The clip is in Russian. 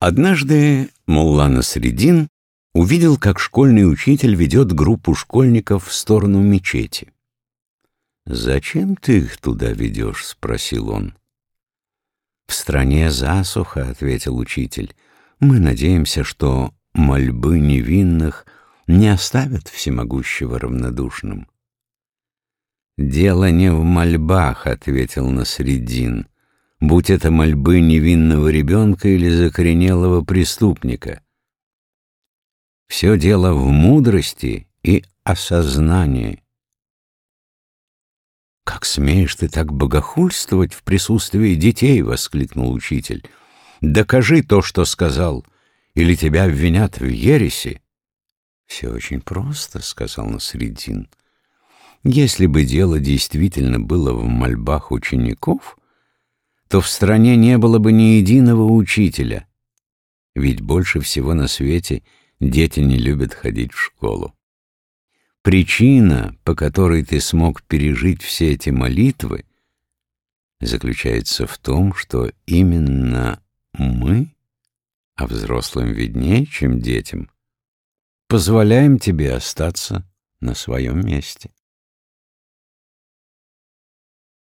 Однажды Мулла Насредин увидел, как школьный учитель ведет группу школьников в сторону мечети. «Зачем ты их туда ведешь?» — спросил он. «В стране засуха», — ответил учитель. «Мы надеемся, что мольбы невинных не оставят всемогущего равнодушным». «Дело не в мольбах», — ответил Насредин будь это мольбы невинного ребенка или закоренелого преступника. Все дело в мудрости и осознании. «Как смеешь ты так богохульствовать в присутствии детей?» — воскликнул учитель. «Докажи то, что сказал, или тебя обвинят в ереси». «Все очень просто», — сказал Насредин. «Если бы дело действительно было в мольбах учеников, то в стране не было бы ни единого учителя. Ведь больше всего на свете дети не любят ходить в школу. Причина, по которой ты смог пережить все эти молитвы, заключается в том, что именно мы, а взрослым виднее, чем детям, позволяем тебе остаться на своем месте.